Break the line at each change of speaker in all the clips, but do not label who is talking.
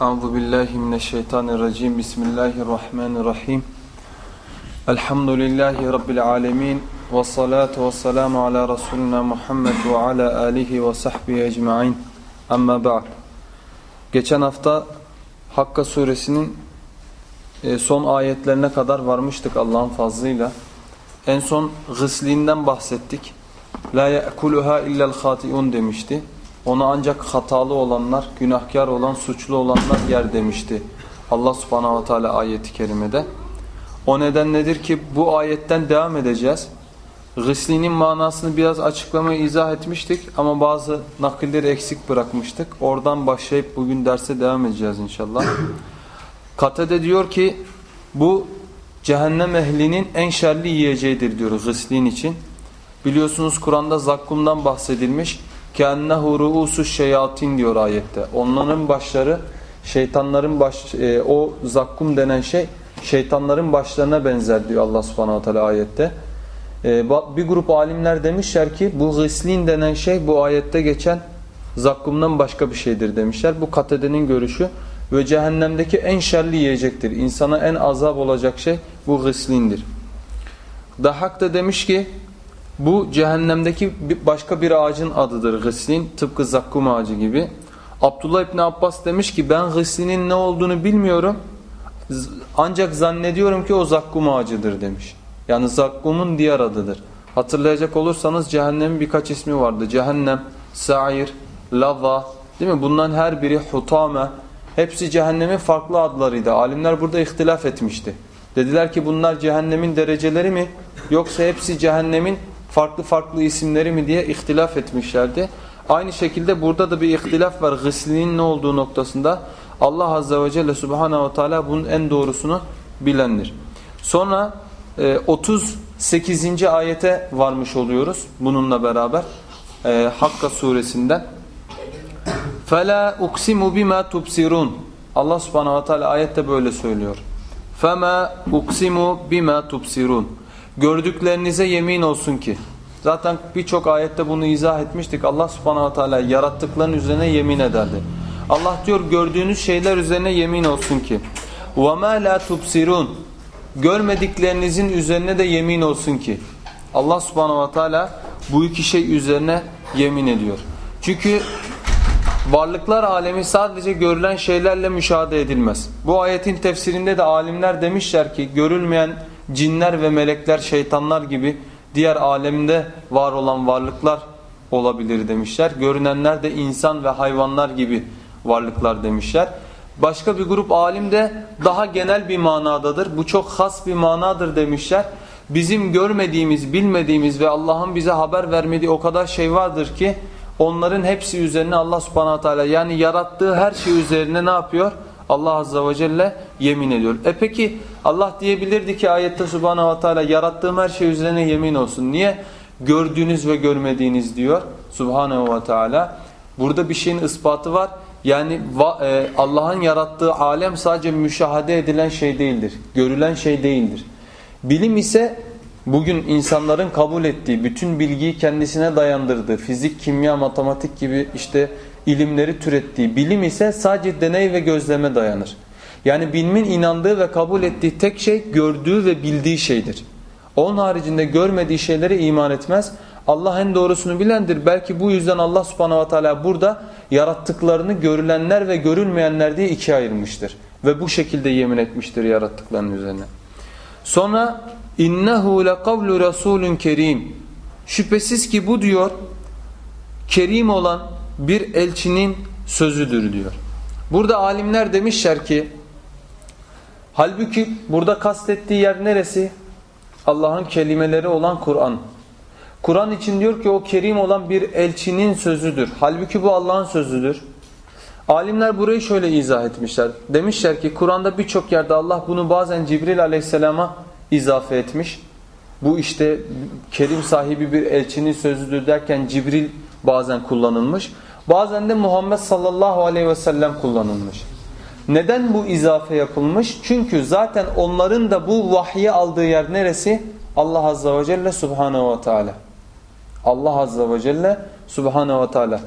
Euzu billahi mineşşeytanirracim. Bismillahirrahmanirrahim. Elhamdülillahi rabbil alamin ve salatu vesselamu ala resulina Muhammed ve ala alihi ve sahbihi ecmaîn. Amma ba'd. Geçen hafta Hakka suresinin e, son ayetlerine kadar varmıştık Allah'ın fazlıyla. En son gıslinden bahsettik. La ya'kuluha illa'l hatiun demişti. Onu ancak hatalı olanlar, günahkar olan, suçlu olanlar yer demişti. Allah subhanahu ve teala ayeti kerimede. O neden nedir ki bu ayetten devam edeceğiz. Gıslinin manasını biraz açıklamayı izah etmiştik ama bazı nakilleri eksik bırakmıştık. Oradan başlayıp bugün derse devam edeceğiz inşallah. Katede diyor ki bu cehennem ehlinin en şerli yiyeceğidir diyor gıslin için. Biliyorsunuz Kur'an'da zakkumdan bahsedilmiş. كَاَنَّهُ رُؤُسُ şeyatin diyor ayette. Onların başları şeytanların baş, e, o zakkum denen şey şeytanların başlarına benzer diyor Allah subhanahu teala ayette. E, bir grup alimler demişler ki bu gıslin denen şey bu ayette geçen zakkumdan başka bir şeydir demişler. Bu katedenin görüşü ve cehennemdeki en şerli yiyecektir. İnsana en azap olacak şey bu gıslindir. Dahak da demiş ki bu cehennemdeki başka bir ağacın adıdır gıslin. Tıpkı zakkum ağacı gibi. Abdullah İbni Abbas demiş ki ben gıslinin ne olduğunu bilmiyorum. Ancak zannediyorum ki o zakkum ağacıdır demiş. Yani zakkumun diğer adıdır. Hatırlayacak olursanız cehennemin birkaç ismi vardı. Cehennem, sa'ir, lava değil mi? Bunların her biri hutame. Hepsi cehennemin farklı adlarıydı. Alimler burada ihtilaf etmişti. Dediler ki bunlar cehennemin dereceleri mi? Yoksa hepsi cehennemin farklı farklı isimleri mi diye ihtilaf etmişlerdi. Aynı şekilde burada da bir ihtilaf var gıslinin ne olduğu noktasında. Allah Azze ve Celle Subhanahu ve Teala bunun en doğrusunu bilendir. Sonra 38. E, ayete varmış oluyoruz bununla beraber. E, Hakka suresinden. فَلَا اُقْسِمُ بِمَا تُبْسِرُونَ Allah Subhanahu ve Teala ayette böyle söylüyor. فَمَا اُقْسِمُ بِمَا تُبْسِرُونَ Gördüklerinize yemin olsun ki. Zaten birçok ayette bunu izah etmiştik. Allah subhanahu teala yarattıkların üzerine yemin ederdi. Allah diyor gördüğünüz şeyler üzerine yemin olsun ki. وَمَا لَا تُبْسِرُونَ Görmediklerinizin üzerine de yemin olsun ki. Allah subhanahu teala bu iki şey üzerine yemin ediyor. Çünkü varlıklar alemi sadece görülen şeylerle müşahede edilmez. Bu ayetin tefsirinde de alimler demişler ki görülmeyen cinler ve melekler, şeytanlar gibi diğer alemde var olan varlıklar olabilir demişler. Görünenler de insan ve hayvanlar gibi varlıklar demişler. Başka bir grup alim de daha genel bir manadadır. Bu çok has bir manadır demişler. Bizim görmediğimiz, bilmediğimiz ve Allah'ın bize haber vermediği o kadar şey vardır ki onların hepsi üzerine Allah subhanahu teala yani yarattığı her şey üzerine ne yapıyor? Allah azze ve celle yemin ediyor. E peki Allah diyebilirdi ki ayette subhanahu ve teala yarattığım her şey üzerine yemin olsun. Niye? Gördüğünüz ve görmediğiniz diyor subhanahu ve teala. Burada bir şeyin ispatı var. Yani e, Allah'ın yarattığı alem sadece müşahede edilen şey değildir. Görülen şey değildir. Bilim ise bugün insanların kabul ettiği, bütün bilgiyi kendisine dayandırdığı, fizik, kimya, matematik gibi işte ilimleri türettiği bilim ise sadece deney ve gözleme dayanır. Yani bilimin inandığı ve kabul ettiği tek şey gördüğü ve bildiği şeydir. Onun haricinde görmediği şeylere iman etmez. Allah en doğrusunu bilendir. Belki bu yüzden Allah subhanahu ve teala burada yarattıklarını görülenler ve görülmeyenler diye ikiye ayırmıştır. Ve bu şekilde yemin etmiştir yarattıklarının üzerine. Sonra innehu lekavlu rasulun kerim. Şüphesiz ki bu diyor kerim olan bir elçinin sözüdür diyor. Burada alimler demişler ki halbuki burada kastettiği yer neresi? Allah'ın kelimeleri olan Kur'an. Kur'an için diyor ki o kerim olan bir elçinin sözüdür. Halbuki bu Allah'ın sözüdür. Alimler burayı şöyle izah etmişler. Demişler ki Kur'an'da birçok yerde Allah bunu bazen Cibril aleyhisselama izafe etmiş. Bu işte kerim sahibi bir elçinin sözüdür derken Cibril bazen kullanılmış. Bazen de Muhammed sallallahu aleyhi ve sellem kullanılmış. Neden bu izafe yapılmış? Çünkü zaten onların da bu vahyi aldığı yer neresi? Allah azze ve celle subhanehu ve teala. Allah azze ve celle subhanehu ve teala.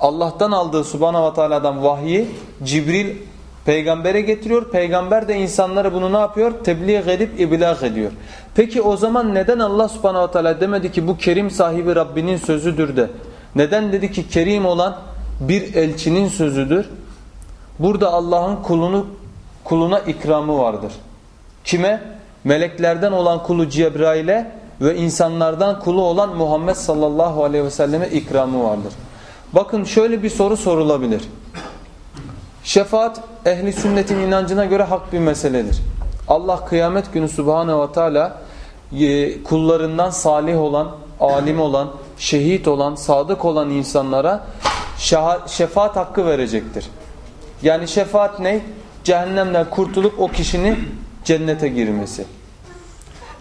Allah'tan aldığı subhanehu ve teala'dan vahyi Cibril Peygambere getiriyor. Peygamber de insanlara bunu ne yapıyor? Tebliğ edip iblag ediyor. Peki o zaman neden Allah subhanahu teala demedi ki bu kerim sahibi Rabbinin sözüdür de? Neden dedi ki kerim olan bir elçinin sözüdür? Burada Allah'ın kulunu kuluna ikramı vardır. Kime? Meleklerden olan kulu Cebrail'e ve insanlardan kulu olan Muhammed sallallahu aleyhi ve selleme ikramı vardır. Bakın şöyle bir soru sorulabilir. Şefaat ehli sünnetin inancına göre hak bir meseledir. Allah kıyamet günü subhanehu ve teala e, kullarından salih olan, alim olan, şehit olan, sadık olan insanlara şefaat hakkı verecektir. Yani şefaat ne? Cehennemden kurtulup o kişinin cennete girmesi.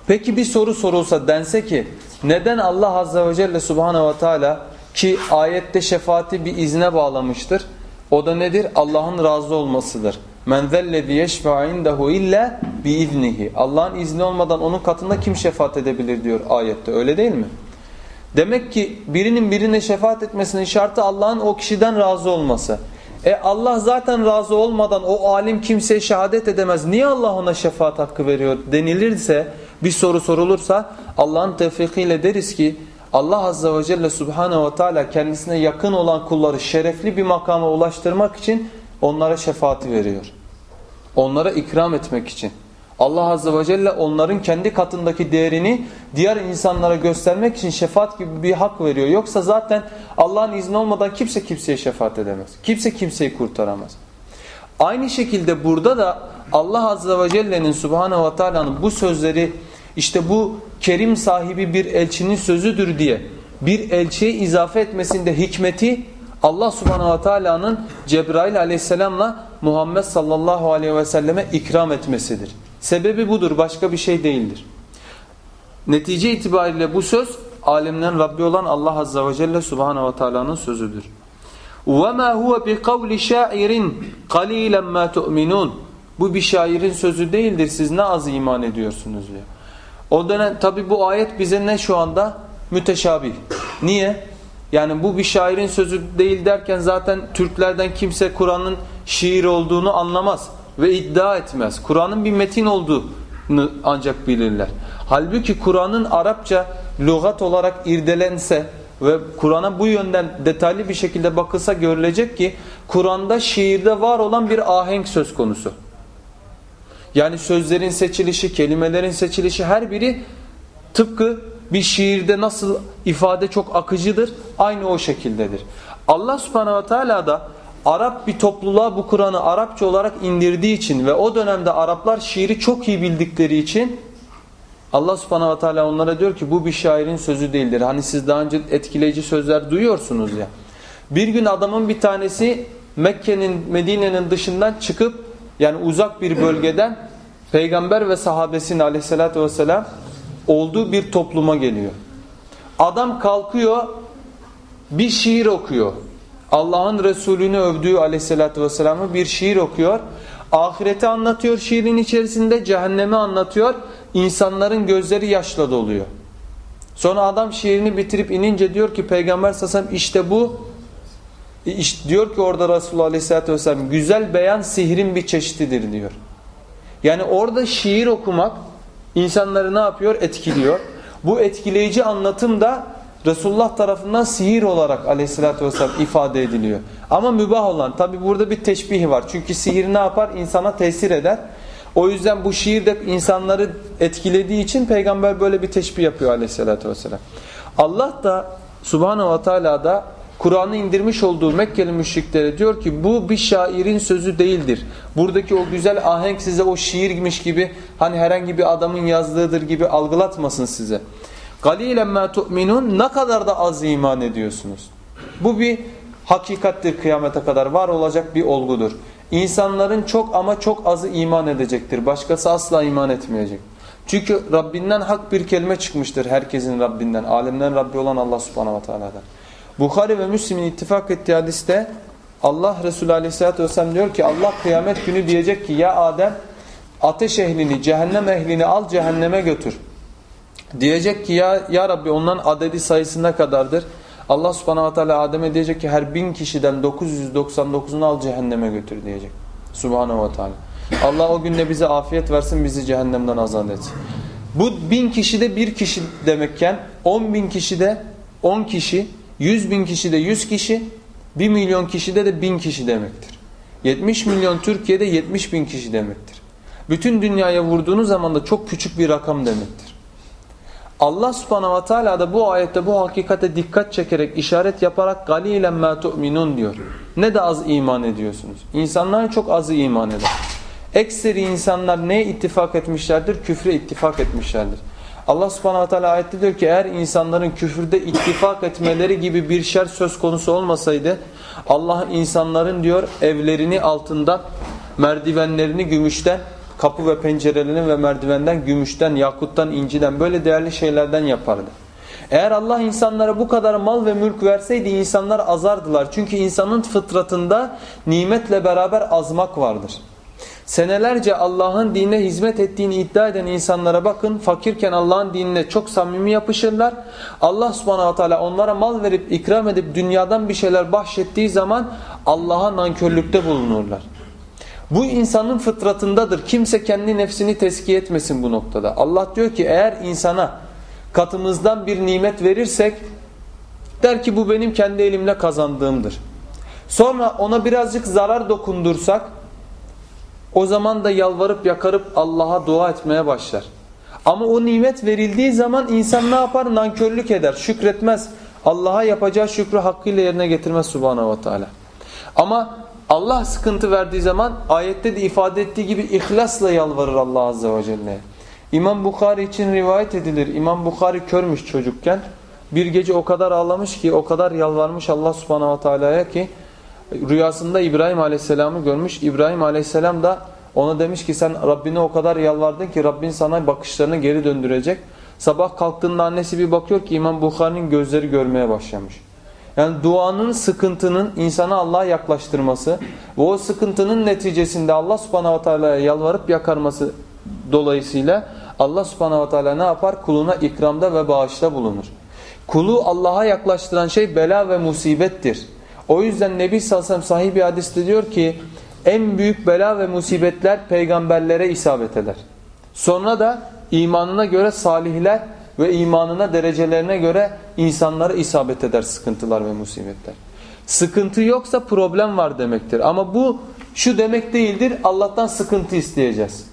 Peki bir soru sorulsa dense ki neden Allah Azze ve Celle Subhanahu ve Teala ki ayette şefaati bir izne bağlamıştır. O da nedir? Allah'ın razı olmasıdır. Men zellezi yeşfa'u indehu illa biiznihi. Allah'ın izni olmadan onun katında kim şefaat edebilir diyor ayette. Öyle değil mi? Demek ki birinin birine şefaat etmesinin şartı Allah'ın o kişiden razı olması. E Allah zaten razı olmadan o alim kimseye şehadet edemez. Niye Allah ona şefaat hakkı veriyor denilirse bir soru sorulursa Allah'ın tevfikiyle deriz ki Allah Azze ve Celle Subhanahu ve Teala kendisine yakın olan kulları şerefli bir makama ulaştırmak için onlara şefaati veriyor. Onlara ikram etmek için. Allah Azze ve Celle onların kendi katındaki değerini diğer insanlara göstermek için şefaat gibi bir hak veriyor. Yoksa zaten Allah'ın izni olmadan kimse kimseye şefaat edemez. Kimse kimseyi kurtaramaz. Aynı şekilde burada da Allah Azze ve Celle'nin Subhanahu ve Teala'nın bu sözleri işte bu kerim sahibi bir elçinin sözüdür diye bir elçiye izafe etmesinde hikmeti Allah subhanahu ve teala'nın Cebrail aleyhisselamla Muhammed sallallahu aleyhi ve selleme ikram etmesidir. Sebebi budur başka bir şey değildir. Netice itibariyle bu söz alemlerin Rabbi olan Allah azze ve celle subhanahu ve teala'nın sözüdür. وَمَا هُوَ بِقَوْلِ شَاعِرٍ قَلِيلًا مَا تُؤْمِنُونَ Bu bir şairin sözü değildir siz ne az iman ediyorsunuz diyor. O dönem tabi bu ayet bize ne şu anda? Müteşabih. Niye? Yani bu bir şairin sözü değil derken zaten Türklerden kimse Kur'an'ın şiir olduğunu anlamaz ve iddia etmez. Kur'an'ın bir metin olduğunu ancak bilirler. Halbuki Kur'an'ın Arapça lügat olarak irdelense ve Kur'an'a bu yönden detaylı bir şekilde bakılsa görülecek ki Kur'an'da şiirde var olan bir ahenk söz konusu. Yani sözlerin seçilişi, kelimelerin seçilişi her biri tıpkı bir şiirde nasıl ifade çok akıcıdır aynı o şekildedir. Allah subhanehu ve teala da Arap bir topluluğa bu Kur'an'ı Arapça olarak indirdiği için ve o dönemde Araplar şiiri çok iyi bildikleri için Allah subhanehu ve teala onlara diyor ki bu bir şairin sözü değildir. Hani siz daha önce etkileyici sözler duyuyorsunuz ya. Bir gün adamın bir tanesi Mekke'nin Medine'nin dışından çıkıp yani uzak bir bölgeden peygamber ve sahabesinin aleyhissalatü vesselam olduğu bir topluma geliyor. Adam kalkıyor bir şiir okuyor. Allah'ın Resulünü övdüğü aleyhissalatü vesselam'ı bir şiir okuyor. Ahireti anlatıyor şiirin içerisinde, cehennemi anlatıyor. İnsanların gözleri yaşla doluyor. Sonra adam şiirini bitirip inince diyor ki Peygamber sasam işte bu işte diyor ki orada Resulullah Aleyhisselatü Vesselam güzel beyan sihrin bir çeşididir diyor. Yani orada şiir okumak insanları ne yapıyor? Etkiliyor. Bu etkileyici anlatım da Resulullah tarafından sihir olarak aleyhissalatü vesselam ifade ediliyor. Ama mübah olan tabi burada bir teşbih var. Çünkü sihir ne yapar? İnsana tesir eder. O yüzden bu şiir de insanları etkilediği için peygamber böyle bir teşbih yapıyor aleyhissalatü vesselam. Allah da subhanahu ve teala da Kur'an'ı indirmiş olduğu Mekkeli müşriklere diyor ki bu bir şairin sözü değildir. Buradaki o güzel ahenk size o şiirmiş gibi hani herhangi bir adamın yazdığıdır gibi algılatmasın size. Galilen ma tu'minun ne kadar da az iman ediyorsunuz. Bu bir hakikattir kıyamete kadar var olacak bir olgudur. İnsanların çok ama çok azı iman edecektir. Başkası asla iman etmeyecek. Çünkü Rabbinden hak bir kelime çıkmıştır herkesin Rabbinden. Alemden Rabbi olan Allah subhanahu ve teala'dan. Bukhari ve Müslim'in ittifak ettiği hadiste Allah Resulü Aleyhisselatü Vesselam diyor ki Allah kıyamet günü diyecek ki ya Adem ateş ehlini, cehennem ehlini al cehenneme götür. Diyecek ki ya, ya Rabbi onların adedi sayısı ne kadardır? Allah subhanahu teala Adem'e diyecek ki her bin kişiden 999'unu al cehenneme götür diyecek. Subhanahu Teala. Allah o günde bize afiyet versin, bizi cehennemden azat etsin. Bu bin kişide bir kişi demekken on bin kişide on kişi, yüz bin kişide yüz kişi, bir milyon kişide de bin kişi demektir. 70 milyon Türkiye'de 70 bin kişi demektir. Bütün dünyaya vurduğunuz zaman da çok küçük bir rakam demektir. Allah subhanahu ve teala da bu ayette bu hakikate dikkat çekerek işaret yaparak galilen ma tu'minun diyor. Ne de az iman ediyorsunuz. İnsanlar çok azı iman eder. Ekseri insanlar neye ittifak etmişlerdir? Küfre ittifak etmişlerdir. Allah subhanahu wa ta'ala ayette diyor ki eğer insanların küfürde ittifak etmeleri gibi bir şer söz konusu olmasaydı Allah insanların diyor evlerini altından merdivenlerini gümüşten kapı ve pencerelerini ve merdivenden gümüşten, yakuttan, inciden böyle değerli şeylerden yapardı. Eğer Allah insanlara bu kadar mal ve mülk verseydi insanlar azardılar. Çünkü insanın fıtratında nimetle beraber azmak vardır. Senelerce Allah'ın dinine hizmet ettiğini iddia eden insanlara bakın fakirken Allah'ın dinine çok samimi yapışırlar. Allah subhanahu teala onlara mal verip ikram edip dünyadan bir şeyler bahşettiği zaman Allah'a nankörlükte bulunurlar. Bu insanın fıtratındadır. Kimse kendi nefsini teskiye etmesin bu noktada. Allah diyor ki eğer insana katımızdan bir nimet verirsek der ki bu benim kendi elimle kazandığımdır. Sonra ona birazcık zarar dokundursak o zaman da yalvarıp yakarıp Allah'a dua etmeye başlar. Ama o nimet verildiği zaman insan ne yapar? Nankörlük eder, şükretmez. Allah'a yapacağı şükrü hakkıyla yerine getirmez subhanahu ve teala. Ama Allah sıkıntı verdiği zaman ayette de ifade ettiği gibi ihlasla yalvarır Allah azze ve celle. İmam Bukhari için rivayet edilir. İmam Bukhari körmüş çocukken. Bir gece o kadar ağlamış ki, o kadar yalvarmış Allah subhanahu ve teala'ya ki rüyasında İbrahim aleyhisselamı görmüş. İbrahim aleyhisselam da ona demiş ki sen Rabbine o kadar yalvardın ki Rabbin sana bakışlarını geri döndürecek. Sabah kalktığında annesi bir bakıyor ki İmam Bukhari'nin gözleri görmeye başlamış. Yani duanın, sıkıntının insanı Allah'a yaklaştırması ve o sıkıntının neticesinde Allah subhanahu teala'ya yalvarıp yakarması dolayısıyla Allah subhanahu teala ne yapar? Kuluna ikramda ve bağışta bulunur. Kulu Allah'a yaklaştıran şey bela ve musibettir. O yüzden Nebi sahih bir hadiste diyor ki en büyük bela ve musibetler peygamberlere isabet eder. Sonra da imanına göre salihler ve imanına derecelerine göre insanlara isabet eder sıkıntılar ve musibetler. Sıkıntı yoksa problem var demektir. Ama bu şu demek değildir Allah'tan sıkıntı isteyeceğiz.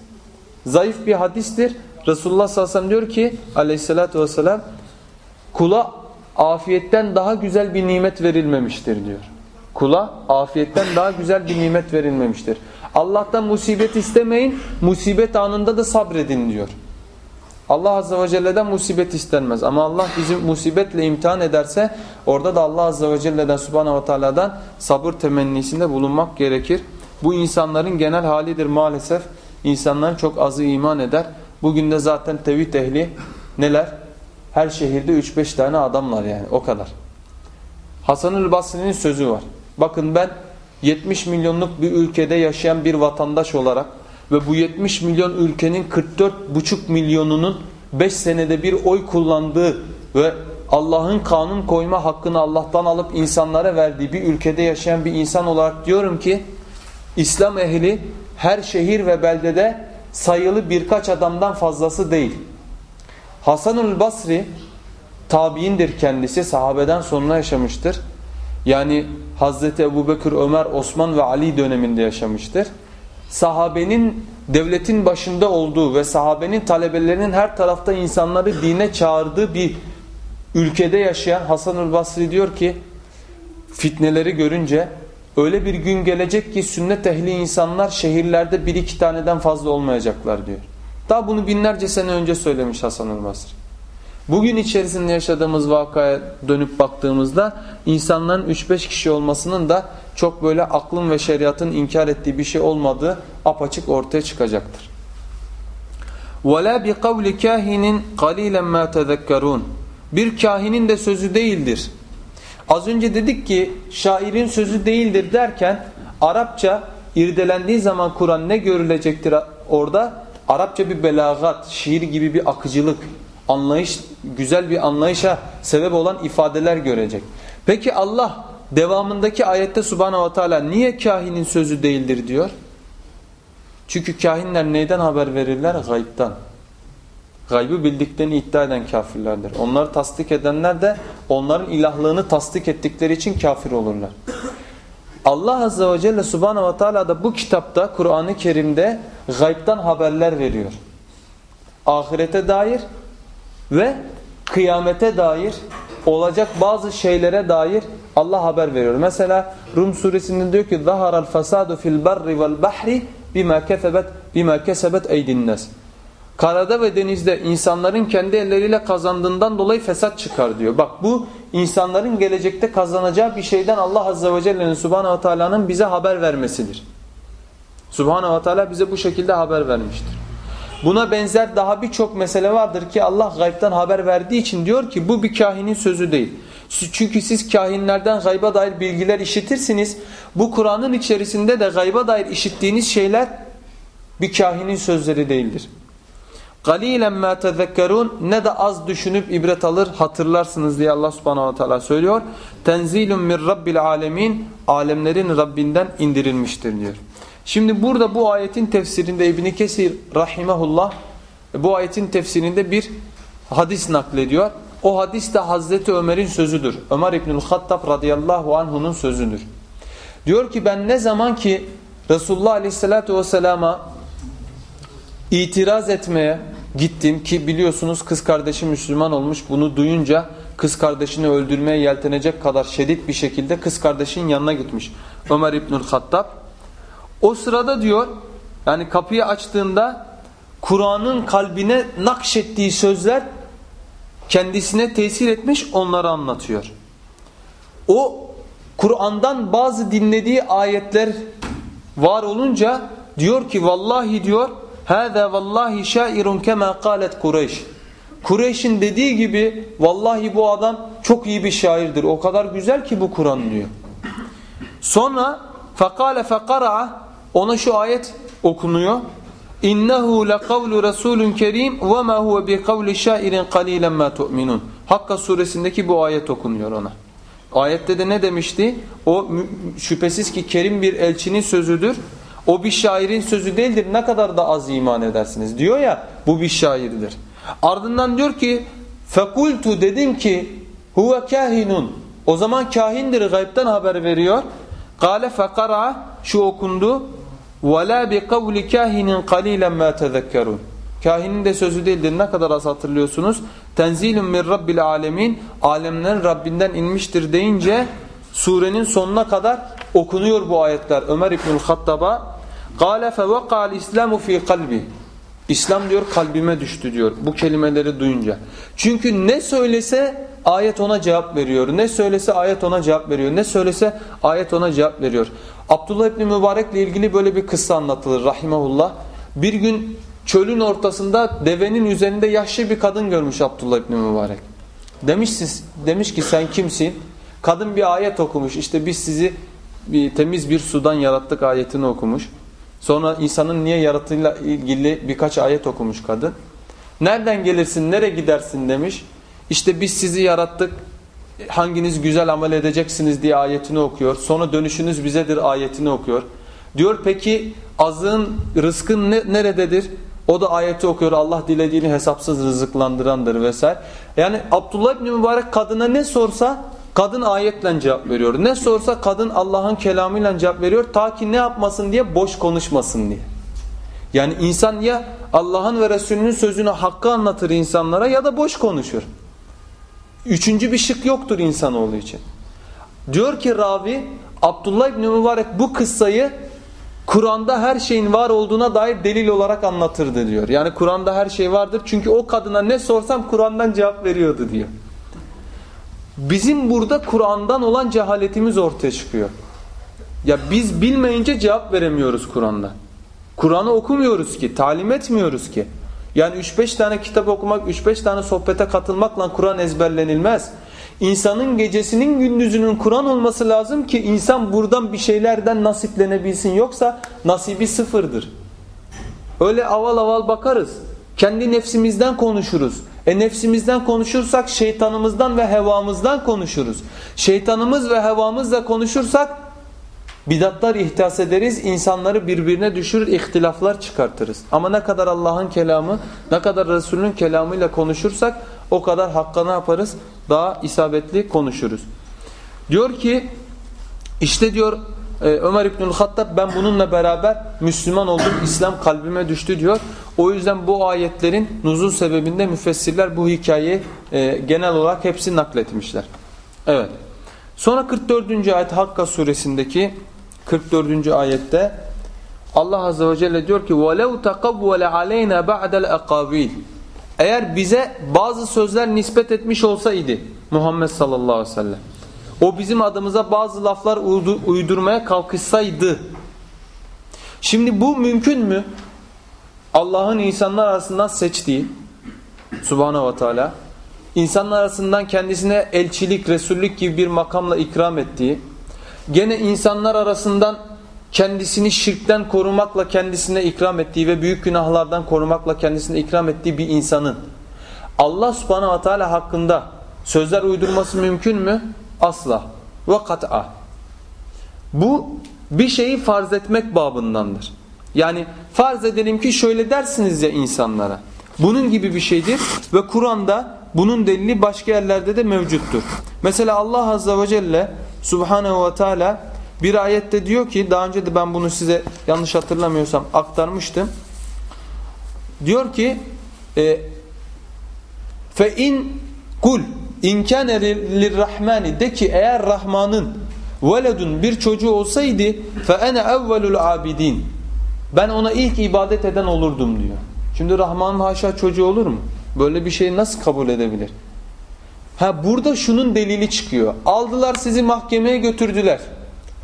Zayıf bir hadistir. Resulullah sallallahu aleyhi ve sellem diyor ki aleyhissalatü vesselam kula afiyetten daha güzel bir nimet verilmemiştir diyor. Kula afiyetten daha güzel bir nimet verilmemiştir. Allah'tan musibet istemeyin, musibet anında da sabredin diyor. Allah Azze ve Celle'den musibet istenmez. Ama Allah bizi musibetle imtihan ederse orada da Allah Azze ve Celle'den Subhanahu ve Teala'dan sabır temennisinde bulunmak gerekir. Bu insanların genel halidir maalesef. İnsanların çok azı iman eder. Bugün de zaten tevhid ehli neler? Her şehirde 3-5 tane adamlar yani o kadar. Hasan-ül Basri'nin sözü var. Bakın ben 70 milyonluk bir ülkede yaşayan bir vatandaş olarak ve bu 70 milyon ülkenin 44,5 milyonunun 5 senede bir oy kullandığı ve Allah'ın kanun koyma hakkını Allah'tan alıp insanlara verdiği bir ülkede yaşayan bir insan olarak diyorum ki İslam ehli her şehir ve beldede sayılı birkaç adamdan fazlası değil. Hasanul Basri tabiindir kendisi sahabeden sonra yaşamıştır. Yani Hazreti Ebubekir, Ömer, Osman ve Ali döneminde yaşamıştır sahabenin devletin başında olduğu ve sahabenin talebelerinin her tarafta insanları dine çağırdığı bir ülkede yaşayan Hasan-ül Basri diyor ki fitneleri görünce öyle bir gün gelecek ki sünnet ehli insanlar şehirlerde bir iki taneden fazla olmayacaklar diyor. Daha bunu binlerce sene önce söylemiş Hasan-ül Basri. Bugün içerisinde yaşadığımız vakaya dönüp baktığımızda insanların 3-5 kişi olmasının da çok böyle aklın ve şeriatın inkar ettiği bir şey olmadığı apaçık ortaya çıkacaktır. وَلَا بِقَوْلِ كَاهِنٍ قَلِيلًا مَا تَذَكَّرُونَ Bir kahinin de sözü değildir. Az önce dedik ki şairin sözü değildir derken Arapça irdelendiği zaman Kur'an ne görülecektir orada? Arapça bir belagat, şiir gibi bir akıcılık, anlayış, güzel bir anlayışa sebep olan ifadeler görecek. Peki Allah devamındaki ayette Subhanahu ve Teala niye kahinin sözü değildir diyor? Çünkü kahinler neyden haber verirler? Gaybtan. Gaybı bildiklerini iddia eden kafirlerdir. Onları tasdik edenler de onların ilahlığını tasdik ettikleri için kafir olurlar. Allah Azze ve Celle Subhanahu ve Teala da bu kitapta Kur'an-ı Kerim'de gaybtan haberler veriyor. Ahirete dair ve kıyamete dair olacak bazı şeylere dair Allah haber veriyor. Mesela Rum suresinde diyor ki zaharal fasadu fil barri vel bahri bima kesebet bima kesebet eydin nas. Karada ve denizde insanların kendi elleriyle kazandığından dolayı fesat çıkar diyor. Bak bu insanların gelecekte kazanacağı bir şeyden Allah Azze ve Celle'nin Subhanahu Teala'nın bize haber vermesidir. Subhanahu Teala bize bu şekilde haber vermiştir. Buna benzer daha birçok mesele vardır ki Allah gaybtan haber verdiği için diyor ki bu bir kahinin sözü değil. Çünkü siz kahinlerden gayba dair bilgiler işitirsiniz. Bu Kur'an'ın içerisinde de gayba dair işittiğiniz şeyler bir kahinin sözleri değildir. Galilen ma tezekkerun ne de az düşünüp ibret alır hatırlarsınız diye Allah Subhanahu Teala söylüyor. Tenzilun min rabbil alemin alemlerin Rabbinden indirilmiştir diyor. Şimdi burada bu ayetin tefsirinde İbn Kesir rahimehullah bu ayetin tefsirinde bir hadis naklediyor. O hadis de Hazreti Ömer'in sözüdür. Ömer İbnül Hattab radıyallahu anhu'nun sözüdür. Diyor ki ben ne zaman ki Resulullah aleyhissalatu vesselama itiraz etmeye gittim ki biliyorsunuz kız kardeşi Müslüman olmuş bunu duyunca kız kardeşini öldürmeye yeltenecek kadar şiddet bir şekilde kız kardeşinin yanına gitmiş. Ömer İbnül Hattab. O sırada diyor yani kapıyı açtığında Kur'an'ın kalbine nakşettiği sözler kendisine tesir etmiş onları anlatıyor. O Kur'an'dan bazı dinlediği ayetler var olunca diyor ki vallahi diyor hâzâ vallahi şairun kema kâlet Kureyş. Kureyş'in dediği gibi vallahi bu adam çok iyi bir şairdir. O kadar güzel ki bu Kur'an diyor. Sonra fekale fekara'a ona şu ayet okunuyor. İnnehu lekavlu rasulun kerim ve ma huve bi kavli şairin qalilan ma tu'minun. Hakka suresindeki bu ayet okunuyor ona. Ayette de ne demişti? O şüphesiz ki kerim bir elçinin sözüdür. O bir şairin sözü değildir. Ne kadar da az iman edersiniz. Diyor ya bu bir şairdir. Ardından diyor ki fekultu dedim ki huve kahinun. O zaman kahindir gaybden haber veriyor. Kale fekara şu okundu. وَلَا بِقَوْلِ كَاهِنٍ قَلِيلًا مَا تَذَكَّرُونَ Kahinin de sözü değildir. Ne kadar az hatırlıyorsunuz. Tenzilun min rabbil alemin. Alemlerin Rabbinden inmiştir deyince surenin sonuna kadar okunuyor bu ayetler. Ömer İbnül Hattab'a قَالَ فَوَقَعَ الْاِسْلَامُ ف۪ي kalbi. İslam diyor kalbime düştü diyor bu kelimeleri duyunca. Çünkü ne söylese ayet ona cevap veriyor. Ne söylese ayet ona cevap veriyor. Ne söylese ayet ona cevap veriyor. Abdullah İbni Mübarek ile ilgili böyle bir kıssa anlatılır rahimahullah. Bir gün çölün ortasında devenin üzerinde yaşlı bir kadın görmüş Abdullah İbni Mübarek. Demişsin, demiş ki sen kimsin? Kadın bir ayet okumuş. İşte biz sizi bir temiz bir sudan yarattık ayetini okumuş. Sonra insanın niye yarattığıyla ilgili birkaç ayet okumuş kadın. Nereden gelirsin, nereye gidersin demiş. İşte biz sizi yarattık, hanginiz güzel amel edeceksiniz diye ayetini okuyor. Sonra dönüşünüz bizedir ayetini okuyor. Diyor peki azığın, rızkın ne, nerededir? O da ayeti okuyor. Allah dilediğini hesapsız rızıklandırandır vesaire. Yani Abdullah İbni Mübarek kadına ne sorsa kadın ayetle cevap veriyor. Ne sorsa kadın Allah'ın kelamıyla cevap veriyor. Ta ki ne yapmasın diye boş konuşmasın diye. Yani insan ya Allah'ın ve Resulünün sözünü hakkı anlatır insanlara ya da boş konuşur. Üçüncü bir şık yoktur insanoğlu için. Diyor ki ravi Abdullah İbni Mübarek bu kıssayı Kur'an'da her şeyin var olduğuna dair delil olarak anlatırdı diyor. Yani Kur'an'da her şey vardır çünkü o kadına ne sorsam Kur'an'dan cevap veriyordu diyor. Bizim burada Kur'an'dan olan cehaletimiz ortaya çıkıyor. Ya biz bilmeyince cevap veremiyoruz Kur'an'da. Kur'an'ı okumuyoruz ki, talim etmiyoruz ki. Yani 3-5 tane kitap okumak, 3-5 tane sohbete katılmakla Kur'an ezberlenilmez. İnsanın gecesinin gündüzünün Kur'an olması lazım ki insan buradan bir şeylerden nasiplenebilsin. Yoksa nasibi sıfırdır. Öyle aval aval bakarız. Kendi nefsimizden konuşuruz. E nefsimizden konuşursak şeytanımızdan ve hevamızdan konuşuruz. Şeytanımız ve hevamızla konuşursak Bidatlar ihtas ederiz, insanları birbirine düşürür, ihtilaflar çıkartırız. Ama ne kadar Allah'ın kelamı, ne kadar Resulünün kelamıyla konuşursak o kadar hakka ne yaparız? Daha isabetli konuşuruz. Diyor ki işte diyor e, Ömer İbnül Hattab ben bununla beraber Müslüman oldum, İslam kalbime düştü diyor. O yüzden bu ayetlerin nuzul sebebinde müfessirler bu hikayeyi e, genel olarak hepsi nakletmişler. Evet. Sonra 44. ayet Hakka suresindeki 44. ayette Allah Azze ve Celle diyor ki وَلَوْ تَقَوَّلَ عَلَيْنَا بَعْدَ الْاَقَابِيلِ Eğer bize bazı sözler nispet etmiş olsaydı Muhammed sallallahu aleyhi ve sellem o bizim adımıza bazı laflar uydurmaya kalkışsaydı şimdi bu mümkün mü? Allah'ın insanlar arasından seçtiği Subhanahu ve Teala insanlar arasından kendisine elçilik, resullük gibi bir makamla ikram ettiği gene insanlar arasından kendisini şirkten korumakla kendisine ikram ettiği ve büyük günahlardan korumakla kendisine ikram ettiği bir insanın Allah subhanahu wa ta'ala hakkında sözler uydurması mümkün mü? Asla. Ve kat'a. Bu bir şeyi farz etmek babındandır. Yani farz edelim ki şöyle dersiniz ya insanlara. Bunun gibi bir şeydir ve Kur'an'da bunun delili başka yerlerde de mevcuttur. Mesela Allah Azze ve Celle Subhanehu ve Teala bir ayette diyor ki daha önce de ben bunu size yanlış hatırlamıyorsam aktarmıştım. Diyor ki e, fe in kul inkâne lirrahmani de ki eğer Rahman'ın veledun bir çocuğu olsaydı fe ene evvelul abidin ben ona ilk ibadet eden olurdum diyor. Şimdi Rahman'ın haşa çocuğu olur mu? Böyle bir şeyi nasıl kabul edebilir? Ha burada şunun delili çıkıyor. Aldılar sizi mahkemeye götürdüler.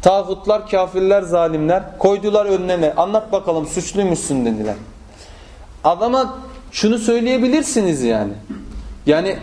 Tağutlar, kafirler, zalimler koydular önüne. Anlat bakalım suçluymuşsun dediler. Adama şunu söyleyebilirsiniz yani. Yani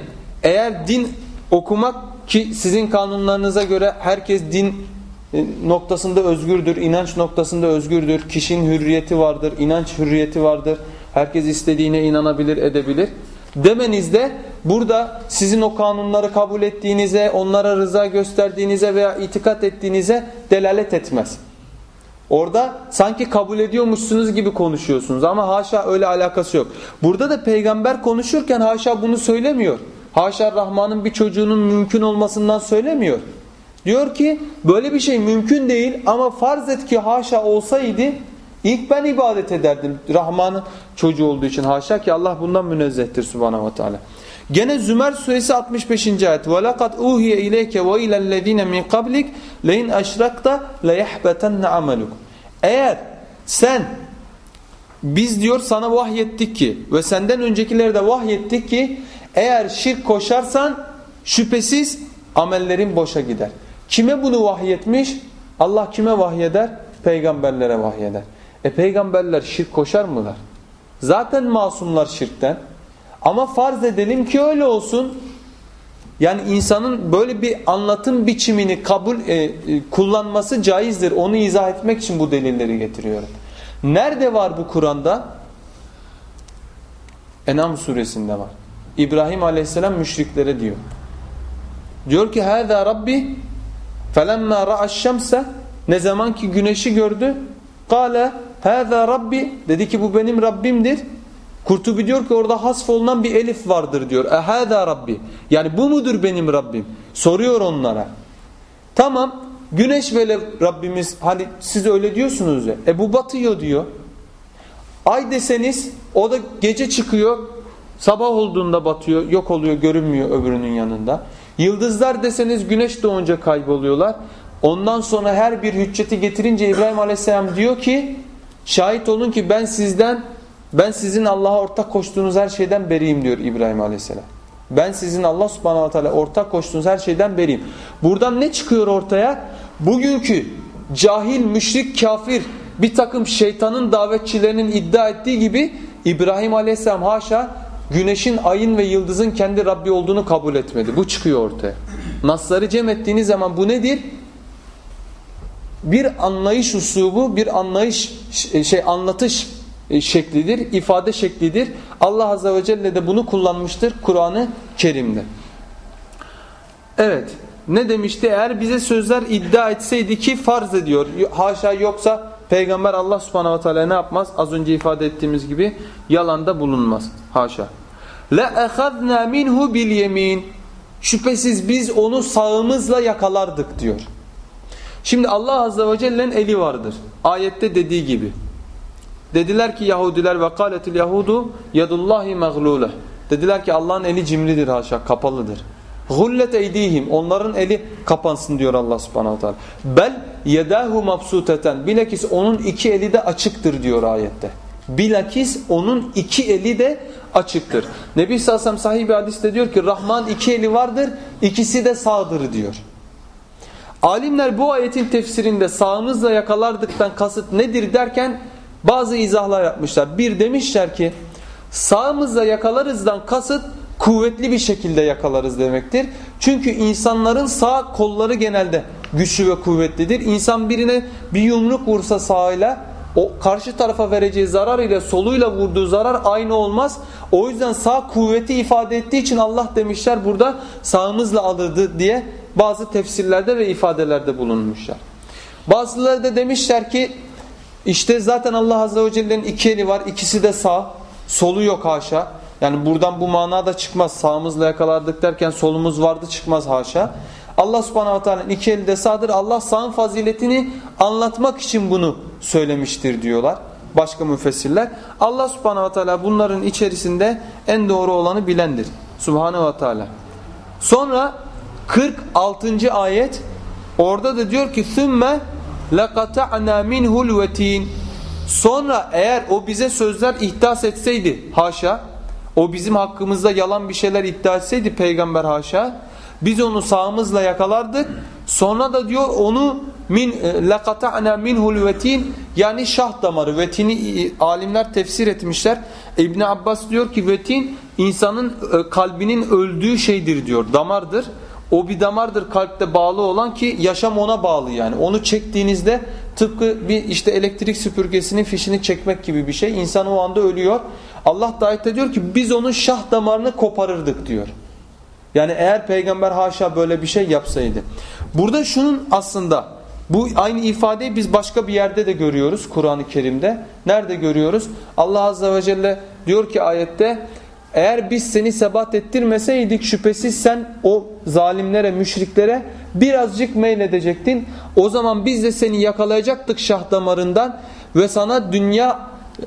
eğer din okumak ki sizin kanunlarınıza göre herkes din e, noktasında özgürdür, inanç noktasında özgürdür. Kişinin hürriyeti vardır, inanç hürriyeti vardır. Herkes istediğine inanabilir, edebilir. Demenizde burada sizin o kanunları kabul ettiğinize, onlara rıza gösterdiğinize veya itikat ettiğinize delalet etmez. Orada sanki kabul ediyormuşsunuz gibi konuşuyorsunuz ama haşa öyle alakası yok. Burada da peygamber konuşurken haşa bunu söylemiyor. Haşa Rahman'ın bir çocuğunun mümkün olmasından söylemiyor. Diyor ki böyle bir şey mümkün değil ama farz et ki haşa olsaydı ilk ben ibadet ederdim. Rahman'ın çocuğu olduğu için haşa ki Allah bundan münezzehtir subhanahu ve teala. Gene Zümer suresi 65. ayet. وَلَقَدْ اُوْهِيَ اِلَيْكَ وَاِلَى الَّذ۪ينَ مِنْ قَبْلِكَ لَاِنْ اَشْرَكْتَ لَيَحْبَتَنَّ عَمَلُكَ Eğer sen biz diyor sana vahyettik ki ve senden öncekileri de vahyettik ki eğer şirk koşarsan şüphesiz amellerin boşa gider. Kime bunu vahyetmiş? Allah kime vahyeder? Peygamberlere vahyeder. E peygamberler şirk koşar mılar? Zaten masumlar şirkten. Ama farz edelim ki öyle olsun. Yani insanın böyle bir anlatım biçimini kabul e, e, kullanması caizdir. Onu izah etmek için bu delilleri getiriyorum. Nerede var bu Kur'an'da? Enam suresinde var. İbrahim aleyhisselam müşriklere diyor. Diyor ki Hâzâ Rabbi felemma ra'aş şemse ne zaman ki güneşi gördü kâle Hâzâ Rabbi dedi ki bu benim Rabbimdir. Kurtubi diyor ki orada hasf olunan bir elif vardır diyor. Ehâzâ Rabbi. Yani bu mudur benim Rabbim? Soruyor onlara. Tamam güneş ve Rabbimiz hani siz öyle diyorsunuz ya. E bu batıyor diyor. Ay deseniz o da gece çıkıyor. Sabah olduğunda batıyor, yok oluyor, görünmüyor öbürünün yanında. Yıldızlar deseniz güneş doğunca kayboluyorlar. Ondan sonra her bir hücceti getirince İbrahim Aleyhisselam diyor ki şahit olun ki ben sizden ben sizin Allah'a ortak koştuğunuz her şeyden beriyim diyor İbrahim Aleyhisselam. Ben sizin Allah subhanahu teala ortak koştuğunuz her şeyden beriyim. Buradan ne çıkıyor ortaya? Bugünkü cahil, müşrik, kafir bir takım şeytanın davetçilerinin iddia ettiği gibi İbrahim Aleyhisselam haşa güneşin, ayın ve yıldızın kendi Rabbi olduğunu kabul etmedi. Bu çıkıyor ortaya. Nasları cem ettiğiniz zaman bu nedir? Bir anlayış usubu, bir anlayış şey anlatış e, şeklidir, ifade şeklidir. Allah azze ve celle de bunu kullanmıştır Kur'an-ı Kerim'de. Evet. ne demişti? Eğer bize sözler iddia etseydi ki farz ediyor. Haşa yoksa peygamber Allah subhanahu teala ne yapmaz? Az önce ifade ettiğimiz gibi yalanda bulunmaz. Haşa. لَاَخَذْنَا مِنْهُ بِالْيَم۪ينَ Şüphesiz biz onu sağımızla yakalardık diyor. Şimdi Allah Azze ve Celle'nin eli vardır. Ayette dediği gibi. Dediler ki Yahudiler ve kâletil yahudu yadullahi mağlule. Dediler ki Allah'ın eli cimridir haşa, kapalıdır. Gullet eydihim. Onların eli kapansın diyor Allah subhanahu teala. Bel yedahu mabsuteten. Bilakis onun iki eli de açıktır diyor ayette. Bilakis onun iki eli de açıktır. Nebi Sassam sahih bir hadiste diyor ki Rahman iki eli vardır, ikisi de sağdır diyor. Alimler bu ayetin tefsirinde sağımızla yakalardıktan kasıt nedir derken bazı izahlar yapmışlar. Bir demişler ki sağımızla yakalarızdan kasıt kuvvetli bir şekilde yakalarız demektir. Çünkü insanların sağ kolları genelde güçlü ve kuvvetlidir. İnsan birine bir yumruk vursa sağıyla o karşı tarafa vereceği zarar ile soluyla vurduğu zarar aynı olmaz. O yüzden sağ kuvveti ifade ettiği için Allah demişler burada sağımızla alırdı diye bazı tefsirlerde ve ifadelerde bulunmuşlar. Bazıları da demişler ki işte zaten Allah Azze ve Celle'nin iki eli var. ikisi de sağ. Solu yok haşa. Yani buradan bu manada çıkmaz. Sağımızla yakalardık derken solumuz vardı çıkmaz haşa. Allah subhanahu teala'nın iki eli de sağdır. Allah sağın faziletini anlatmak için bunu söylemiştir diyorlar. Başka müfessirler. Allah subhanahu teala bunların içerisinde en doğru olanı bilendir. Subhanahu teala. Sonra 46. ayet orada da diyor ki ثُمَّ لَقَطَعْنَا مِنْهُ الْوَتِينَ Sonra eğer o bize sözler ihdas etseydi haşa o bizim hakkımızda yalan bir şeyler iddia etseydi peygamber haşa biz onu sağımızla yakalardık. Sonra da diyor onu min e, laqata'na minhul vetin yani şah damarı vetini e, alimler tefsir etmişler. İbn Abbas diyor ki vetin insanın e, kalbinin öldüğü şeydir diyor. Damardır. O bir damardır kalpte bağlı olan ki yaşam ona bağlı yani. Onu çektiğinizde tıpkı bir işte elektrik süpürgesinin fişini çekmek gibi bir şey. İnsan o anda ölüyor. Allah da ayette diyor ki biz onun şah damarını koparırdık diyor. Yani eğer peygamber haşa böyle bir şey yapsaydı. Burada şunun aslında bu aynı ifadeyi biz başka bir yerde de görüyoruz Kur'an-ı Kerim'de. Nerede görüyoruz? Allah Azze ve Celle diyor ki ayette eğer biz seni sebat ettirmeseydik şüphesiz sen o zalimlere, müşriklere birazcık meyledecektin. O zaman biz de seni yakalayacaktık şah damarından ve sana dünya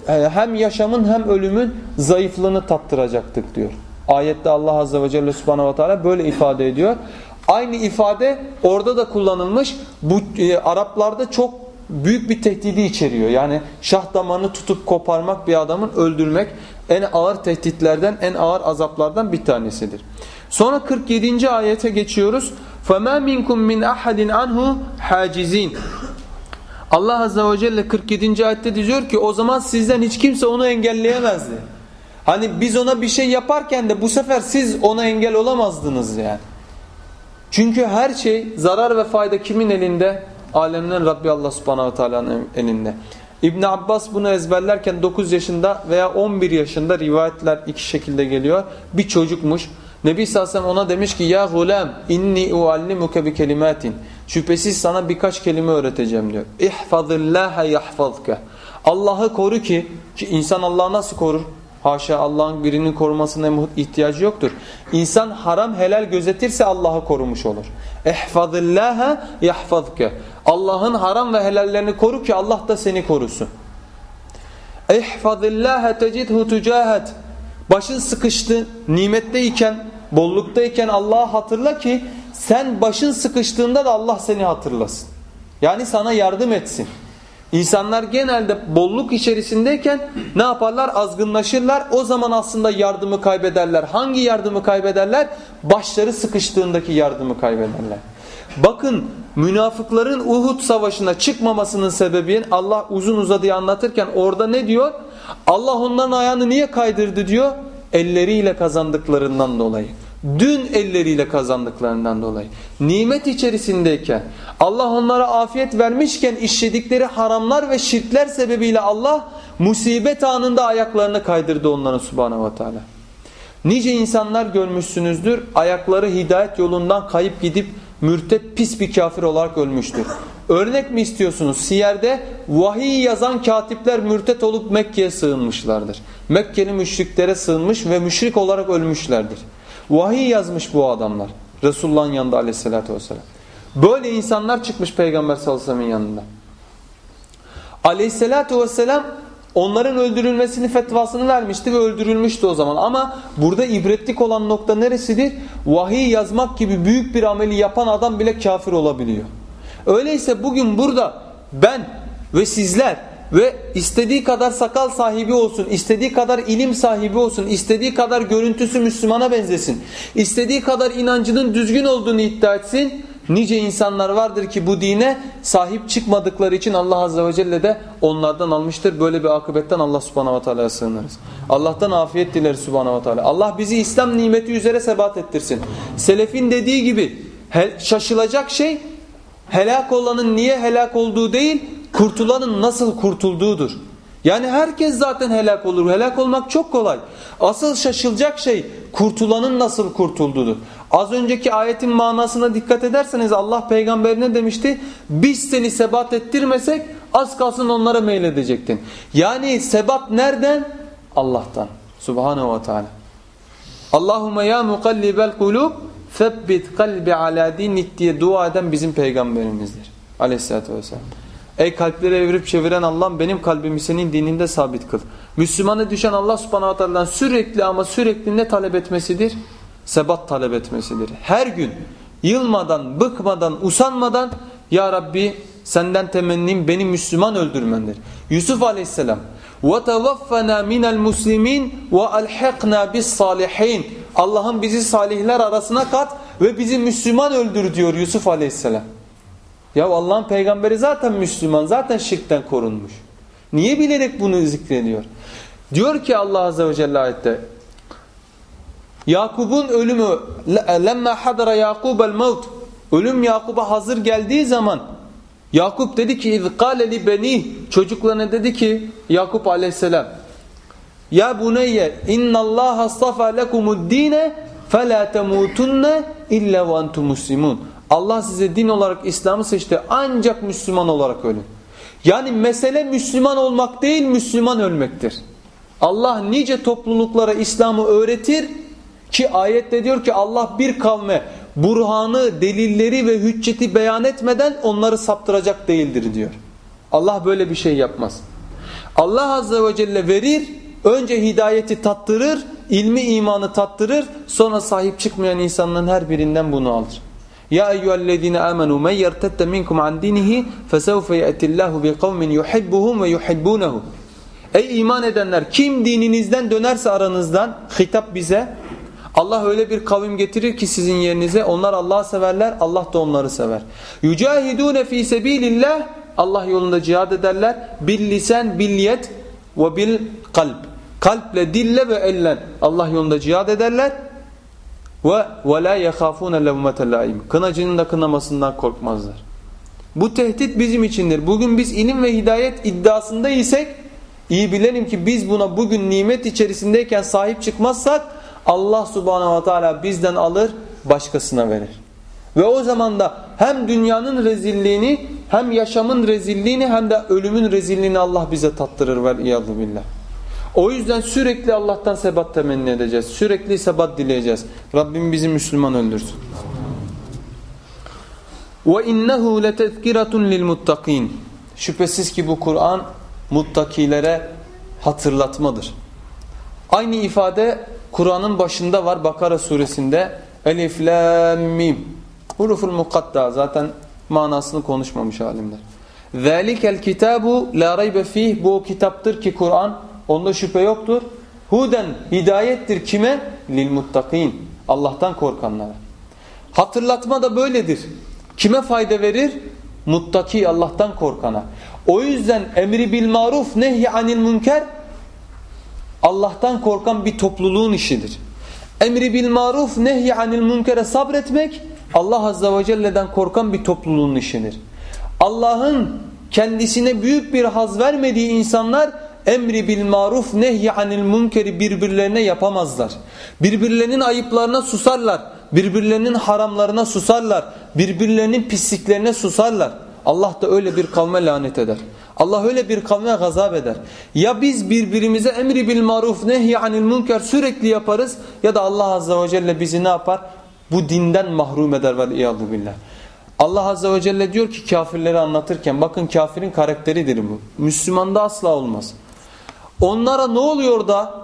e, hem yaşamın hem ölümün zayıflığını tattıracaktık diyor. Ayette Allah Azze ve Celle Subhanahu ve Teala böyle ifade ediyor. Aynı ifade orada da kullanılmış. Bu e, Araplarda çok büyük bir tehdidi içeriyor. Yani şah damarını tutup koparmak bir adamın öldürmek en ağır tehditlerden, en ağır azaplardan bir tanesidir. Sonra 47. ayete geçiyoruz. فَمَا مِنْكُمْ مِنْ أَحَدٍ عَنْهُ حَاجِزِينَ Allah Azze ve Celle 47. ayette diyor ki o zaman sizden hiç kimse onu engelleyemezdi. Hani biz ona bir şey yaparken de bu sefer siz ona engel olamazdınız yani. Çünkü her şey zarar ve fayda kimin elinde? Alemlerin Rabbi Allah subhanahu teala'nın elinde. İbn Abbas bunu ezberlerken 9 yaşında veya 11 yaşında rivayetler iki şekilde geliyor. Bir çocukmuş. Nebi sallallahu ona demiş ki ya gulem inni uallimuke bi kelimatin. Şüphesiz sana birkaç kelime öğreteceğim diyor. İhfazillaha yahfazke. Allah'ı koru ki ki insan Allah'ı nasıl korur? Haşa Allah'ın birinin korumasına ihtiyacı yoktur. İnsan haram helal gözetirse Allah'ı korumuş olur. Ehfazillâhe yahfazke. Allah'ın haram ve helallerini koru ki Allah da seni korusun. Ehfazillâhe tecidhu tücahet. Başın sıkıştı, nimetteyken, bolluktayken Allah'ı hatırla ki sen başın sıkıştığında da Allah seni hatırlasın. Yani sana yardım etsin. İnsanlar genelde bolluk içerisindeyken ne yaparlar? Azgınlaşırlar. O zaman aslında yardımı kaybederler. Hangi yardımı kaybederler? Başları sıkıştığındaki yardımı kaybederler. Bakın münafıkların Uhud savaşına çıkmamasının sebebini Allah uzun uzadıya anlatırken orada ne diyor? Allah onların ayağını niye kaydırdı diyor? Elleriyle kazandıklarından dolayı dün elleriyle kazandıklarından dolayı nimet içerisindeyken Allah onlara afiyet vermişken işledikleri haramlar ve şirkler sebebiyle Allah musibet anında ayaklarını kaydırdı onların subhanahu ve teala. Nice insanlar görmüşsünüzdür ayakları hidayet yolundan kayıp gidip mürtet pis bir kafir olarak ölmüştür. Örnek mi istiyorsunuz? Siyer'de vahiy yazan katipler mürtet olup Mekke'ye sığınmışlardır. Mekkeli müşriklere sığınmış ve müşrik olarak ölmüşlerdir. Vahiy yazmış bu adamlar. Resulullah'ın yanında aleyhissalatü vesselam. Böyle insanlar çıkmış Peygamber sallallahu aleyhi ve sellem'in yanında. Aleyhissalatü vesselam onların öldürülmesini fetvasını vermişti ve öldürülmüştü o zaman. Ama burada ibretlik olan nokta neresidir? Vahiy yazmak gibi büyük bir ameli yapan adam bile kafir olabiliyor. Öyleyse bugün burada ben ve sizler ve istediği kadar sakal sahibi olsun, istediği kadar ilim sahibi olsun, istediği kadar görüntüsü Müslümana benzesin, istediği kadar inancının düzgün olduğunu iddia etsin. Nice insanlar vardır ki bu dine sahip çıkmadıkları için Allah Azze ve Celle de onlardan almıştır. Böyle bir akıbetten Allah Subhanahu ve Teala'ya sığınırız. Allah'tan afiyet dileriz Subhanahu ve Teala. Allah bizi İslam nimeti üzere sebat ettirsin. Selefin dediği gibi şaşılacak şey helak olanın niye helak olduğu değil, kurtulanın nasıl kurtulduğudur. Yani herkes zaten helak olur. Helak olmak çok kolay. Asıl şaşılacak şey kurtulanın nasıl kurtulduğudur. Az önceki ayetin manasına dikkat ederseniz Allah peygamberine demişti? Biz seni sebat ettirmesek az kalsın onlara meyledecektin. Yani sebat nereden? Allah'tan. Subhanahu ve Teala. Allahumme ya mukallibel kulub Febbit kalbi ala dinik diye dua eden bizim peygamberimizdir. Aleyhisselatü vesselam. Ey kalpleri evirip çeviren Allah'ım benim kalbimi senin dininde sabit kıl. Müslümana düşen Allah subhanahu teala'dan sürekli ama sürekli ne talep etmesidir? Sebat talep etmesidir. Her gün yılmadan, bıkmadan, usanmadan Ya Rabbi senden temennim beni Müslüman öldürmendir. Yusuf aleyhisselam وَتَوَفَّنَا مِنَ الْمُسْلِمِينَ وَأَلْحِقْنَا بِالصَّالِحِينَ Allah'ım bizi salihler arasına kat ve bizi Müslüman öldür diyor Yusuf aleyhisselam. Ya Allah'ın peygamberi zaten Müslüman, zaten şirkten korunmuş. Niye bilerek bunu zikrediyor? Diyor ki Allah azze ve celle ayette Yakub'un ölümü lemma hadara Yakub'el mevt ölüm Yakub'a hazır geldiği zaman Yakup dedi ki izkale li beni çocuklarına dedi ki Yakup aleyhisselam ya buneyye innallaha astafa lekumud-dine fela temutunne illa ve entum muslimun. Allah size din olarak İslam'ı seçti ancak Müslüman olarak ölün. Yani mesele Müslüman olmak değil Müslüman ölmektir. Allah nice topluluklara İslam'ı öğretir ki ayette diyor ki Allah bir kavme burhanı, delilleri ve hücceti beyan etmeden onları saptıracak değildir diyor. Allah böyle bir şey yapmaz. Allah Azze ve Celle verir, önce hidayeti tattırır, ilmi imanı tattırır, sonra sahip çıkmayan insanların her birinden bunu alır. Ya eyyühellezine amenu men yertette minkum an dinihi fesevfe ye'tillahu bi kavmin yuhibbuhum ve yuhibbunehu. Ey iman edenler kim dininizden dönerse aranızdan hitap bize Allah öyle bir kavim getirir ki sizin yerinize onlar Allah'ı severler, Allah da onları sever. Yücahidune fi sebilillah Allah yolunda cihad ederler. Bil lisan, bil yet ve bil kalp. Kalple, dille ve elle Allah yolunda cihad ederler. Ve ve la yahafune levmete laim. Kınacının da kınamasından korkmazlar. Bu tehdit bizim içindir. Bugün biz ilim ve hidayet iddiasında isek iyi bilelim ki biz buna bugün nimet içerisindeyken sahip çıkmazsak Allah subhanahu wa ta'ala bizden alır başkasına verir. Ve o zaman da hem dünyanın rezilliğini hem yaşamın rezilliğini hem de ölümün rezilliğini Allah bize tattırır ve iyadu billah. O yüzden sürekli Allah'tan sebat temenni edeceğiz. Sürekli sebat dileyeceğiz. Rabbim bizi Müslüman öldürsün. Ve innehu letezkiratun. Şüphesiz ki bu Kur'an muttakilere hatırlatmadır. Aynı ifade Kur'an'ın başında var Bakara suresinde Elif, Lam, Mim. Huruful mukatta zaten manasını konuşmamış alimler. Zalikel kitabu la raybe fih. Bu kitaptır ki Kur'an. Onda şüphe yoktur. Huden hidayettir kime? Lil muttakin. Allah'tan korkanlara. Hatırlatma da böyledir. Kime fayda verir? Muttaki Allah'tan korkana. O yüzden emri bil maruf nehy anil münker Allah'tan korkan bir topluluğun işidir. Emri bil maruf nehy anil münkere sabretmek Allah azze ve celle'den korkan bir topluluğun işidir. Allah'ın kendisine büyük bir haz vermediği insanlar emri bil maruf nehy anil münkeri birbirlerine yapamazlar. Birbirlerinin ayıplarına susarlar. birbirlerinin haramlarına susarlar, birbirlerinin pisliklerine susarlar. Allah da öyle bir kavme lanet eder. Allah öyle bir kavme gazap eder. Ya biz birbirimize emri bil maruf nehy anil münker sürekli yaparız ya da Allah azze ve celle bizi ne yapar? Bu dinden mahrum eder vel iyadu billah. Allah azze ve celle diyor ki kafirleri anlatırken bakın kafirin karakteridir bu. Müslümanda asla olmaz. Onlara ne oluyor da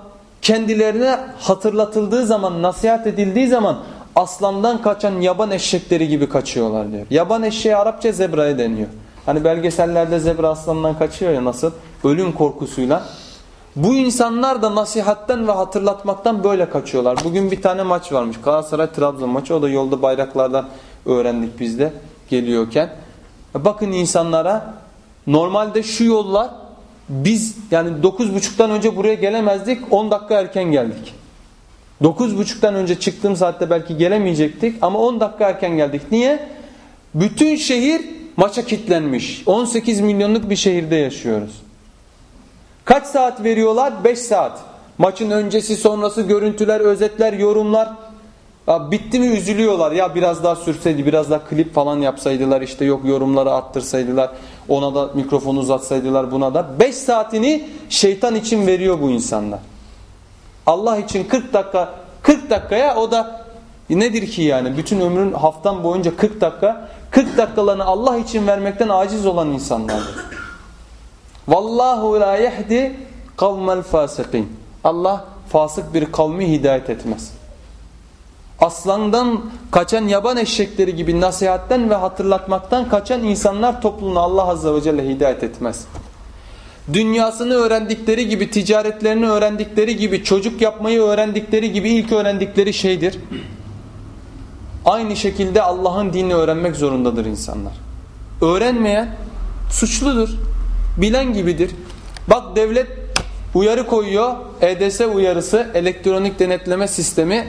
kendilerine hatırlatıldığı zaman, nasihat edildiği zaman aslandan kaçan yaban eşekleri gibi kaçıyorlar diyor. Yaban eşeği Arapça zebraya deniyor. Hani belgesellerde zebra aslandan kaçıyor ya nasıl? Ölüm korkusuyla. Bu insanlar da nasihatten ve hatırlatmaktan böyle kaçıyorlar. Bugün bir tane maç varmış. Galatasaray Trabzon maçı. O da yolda bayraklardan öğrendik biz de geliyorken. Bakın insanlara normalde şu yollar biz yani 9.30'dan önce buraya gelemezdik. 10 dakika erken geldik. 9.30'dan önce çıktığım saatte belki gelemeyecektik ama 10 dakika erken geldik. Niye? Bütün şehir maça kilitlenmiş. 18 milyonluk bir şehirde yaşıyoruz. Kaç saat veriyorlar? 5 saat. Maçın öncesi sonrası görüntüler, özetler, yorumlar. Ya bitti mi üzülüyorlar. Ya biraz daha sürseydi, biraz daha klip falan yapsaydılar. işte yok yorumları arttırsaydılar. Ona da mikrofonu uzatsaydılar buna da. 5 saatini şeytan için veriyor bu insanlar. Allah için 40 dakika 40 dakikaya o da nedir ki yani bütün ömrün haftan boyunca 40 dakika 40 dakikalarını Allah için vermekten aciz olan insanlardır. Vallahu la yehdi kavmel fasikin. Allah fasık bir kavmi hidayet etmez. Aslandan kaçan yaban eşekleri gibi nasihatten ve hatırlatmaktan kaçan insanlar topluluğunu Allah Azze ve Celle hidayet etmez. Dünyasını öğrendikleri gibi, ticaretlerini öğrendikleri gibi, çocuk yapmayı öğrendikleri gibi ilk öğrendikleri şeydir. Aynı şekilde Allah'ın dinini öğrenmek zorundadır insanlar. Öğrenmeyen suçludur. Bilen gibidir. Bak devlet uyarı koyuyor. EDS uyarısı, elektronik denetleme sistemi.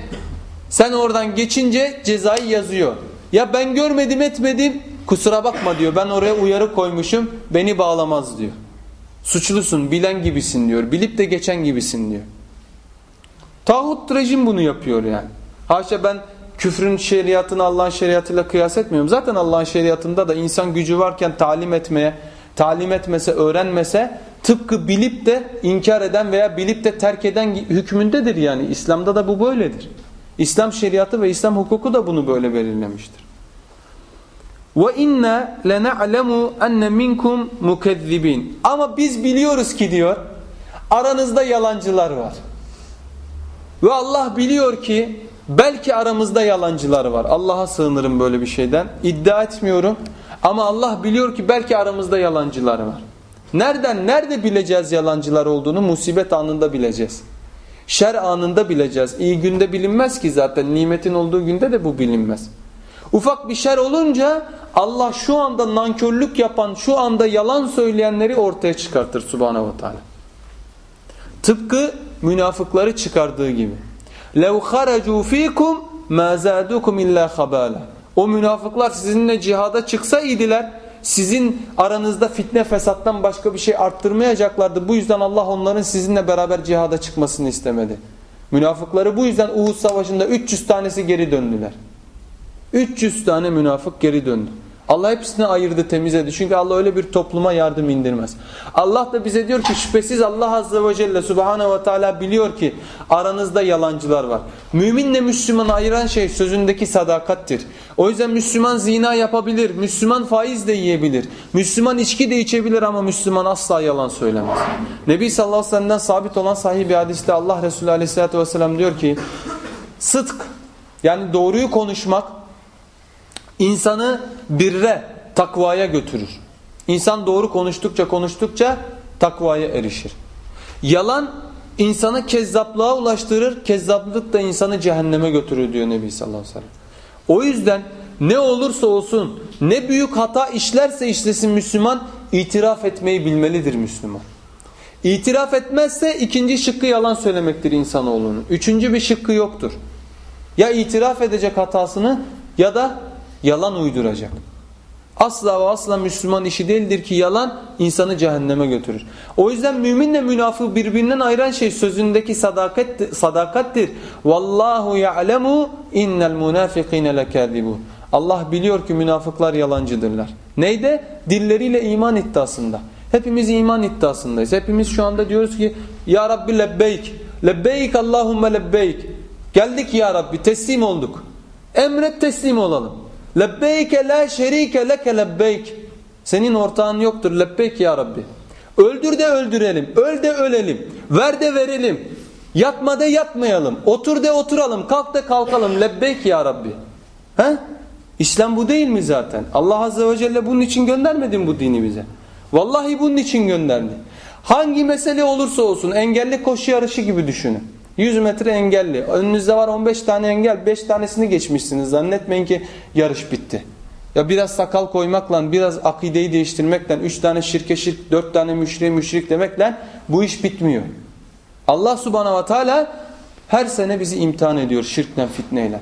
Sen oradan geçince cezayı yazıyor. Ya ben görmedim etmedim kusura bakma diyor. Ben oraya uyarı koymuşum beni bağlamaz diyor. Suçlusun bilen gibisin diyor. Bilip de geçen gibisin diyor. Tağut rejim bunu yapıyor yani. Haşa ben küfrün şeriatını Allah'ın şeriatıyla kıyas etmiyorum. Zaten Allah'ın şeriatında da insan gücü varken talim etmeye, talim etmese, öğrenmese tıpkı bilip de inkar eden veya bilip de terk eden hükmündedir yani. İslam'da da bu böyledir. İslam şeriatı ve İslam hukuku da bunu böyle belirlemiştir. Ve inna lena'lemu enne minkum mukezzibin. Ama biz biliyoruz ki diyor aranızda yalancılar var. Ve Allah biliyor ki belki aramızda yalancılar var. Allah'a sığınırım böyle bir şeyden. İddia etmiyorum. Ama Allah biliyor ki belki aramızda yalancılar var. Nereden, nerede bileceğiz yalancılar olduğunu? Musibet anında bileceğiz. Şer anında bileceğiz. İyi günde bilinmez ki zaten. Nimetin olduğu günde de bu bilinmez. Ufak bir şer olunca Allah şu anda nankörlük yapan, şu anda yalan söyleyenleri ortaya çıkartır subhanehu ve teala. Tıpkı münafıkları çıkardığı gibi. لَوْ خَرَجُوا ف۪يكُمْ مَا زَادُكُمْ اِلَّا خَبَالًا O münafıklar sizinle cihada çıksa idiler, sizin aranızda fitne fesattan başka bir şey arttırmayacaklardı. Bu yüzden Allah onların sizinle beraber cihada çıkmasını istemedi. Münafıkları bu yüzden Uhud Savaşı'nda 300 tanesi geri döndüler. 300 tane münafık geri döndü. Allah hepsini ayırdı temizledi. Çünkü Allah öyle bir topluma yardım indirmez. Allah da bize diyor ki şüphesiz Allah Azze ve Celle Subhanahu ve Teala biliyor ki aranızda yalancılar var. Müminle Müslümanı ayıran şey sözündeki sadakattir. O yüzden Müslüman zina yapabilir. Müslüman faiz de yiyebilir. Müslüman içki de içebilir ama Müslüman asla yalan söylemez. Nebi sallallahu aleyhi ve sellem'den sabit olan sahih bir hadiste Allah Resulü aleyhissalatü vesselam diyor ki sıdk yani doğruyu konuşmak insanı birre, takvaya götürür. İnsan doğru konuştukça konuştukça takvaya erişir. Yalan insanı kezzaplığa ulaştırır, kezzaplık da insanı cehenneme götürür diyor Nebi sallallahu aleyhi ve sellem. O yüzden ne olursa olsun, ne büyük hata işlerse işlesin Müslüman, itiraf etmeyi bilmelidir Müslüman. İtiraf etmezse ikinci şıkkı yalan söylemektir insanoğlunun. Üçüncü bir şıkkı yoktur. Ya itiraf edecek hatasını ya da yalan uyduracak. Asla ve asla Müslüman işi değildir ki yalan insanı cehenneme götürür. O yüzden müminle münafık birbirinden ayıran şey sözündeki sadakat, sadakattir. Vallahu ya'lemu innel munafikine lekâzibûn. Allah biliyor ki münafıklar yalancıdırlar. Neyde? Dilleriyle iman iddiasında. Hepimiz iman iddiasındayız. Hepimiz şu anda diyoruz ki Ya Rabbi lebbeyk. Lebbeyk Allahümme lebbeyk. Geldik Ya Rabbi teslim olduk. Emret teslim olalım. Lebbeyke la şerike leke lebbeyk. Senin ortağın yoktur. Lebbeyk ya Rabbi. Öldür de öldürelim. Öl de ölelim. Ver de verelim. Yatma de yatmayalım. Otur de oturalım. Kalk da kalkalım. Lebbeyk ya Rabbi. He? İslam bu değil mi zaten? Allah Azze ve Celle bunun için göndermedi mi bu dini bize? Vallahi bunun için gönderdi. Hangi mesele olursa olsun engelli koşu yarışı gibi düşünün. 100 metre engelli. Önünüzde var 15 tane engel. 5 tanesini geçmişsiniz. Zannetmeyin ki yarış bitti. Ya biraz sakal koymakla, biraz akideyi değiştirmekle, 3 tane şirke şirk, 4 tane müşriye müşrik demekle bu iş bitmiyor. Allah subhanahu ve teala her sene bizi imtihan ediyor şirkle, fitneyle.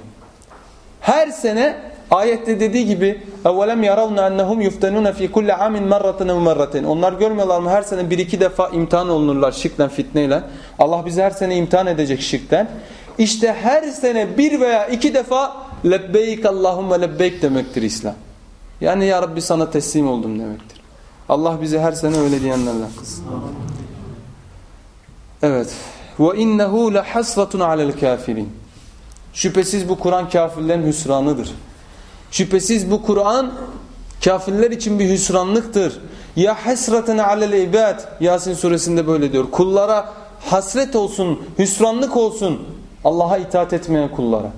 Her sene ayette dediği gibi اَوَلَمْ يَرَوْنَ اَنَّهُمْ يُفْتَنُونَ ف۪ي كُلَّ عَامٍ مَرَّةً اَوْ Onlar görmüyorlar mı her sene bir iki defa imtihan olunurlar şirkle, fitneyle. Allah bizi her sene imtihan edecek şirkten. İşte her sene bir veya iki defa lebbeyk Allahümme lebbeyk demektir İslam. Yani ya Rabbi sana teslim oldum demektir. Allah bizi her sene öyle diyenlerden kılsın. Evet. Ve innehu lehasratun alel kafirin. Şüphesiz bu Kur'an kafirlerin hüsranıdır. Şüphesiz bu Kur'an kafirler için bir hüsranlıktır. Ya hasreten alel ibad. Yasin suresinde böyle diyor. Kullara hasret olsun, hüsranlık olsun. Allah'a itaat etmeyen kullara.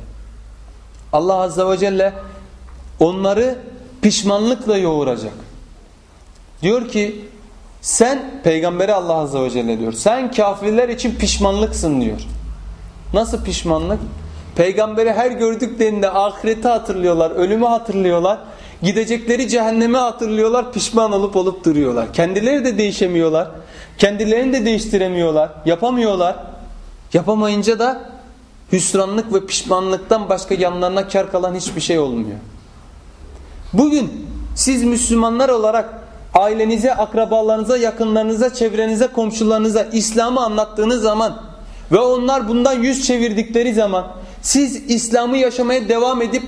Allah azze ve celle onları pişmanlıkla yoğuracak. Diyor ki sen peygamberi Allah azze ve celle diyor. Sen kafirler için pişmanlıksın diyor. Nasıl pişmanlık? Peygamberi her gördüklerinde ahireti hatırlıyorlar, ölümü hatırlıyorlar. Gidecekleri cehenneme hatırlıyorlar, pişman olup olup duruyorlar. Kendileri de değişemiyorlar. Kendilerini de değiştiremiyorlar, yapamıyorlar. Yapamayınca da hüsranlık ve pişmanlıktan başka yanlarına kar kalan hiçbir şey olmuyor. Bugün siz Müslümanlar olarak ailenize, akrabalarınıza, yakınlarınıza, çevrenize, komşularınıza İslam'ı anlattığınız zaman ve onlar bundan yüz çevirdikleri zaman siz İslam'ı yaşamaya devam edip